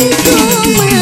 Where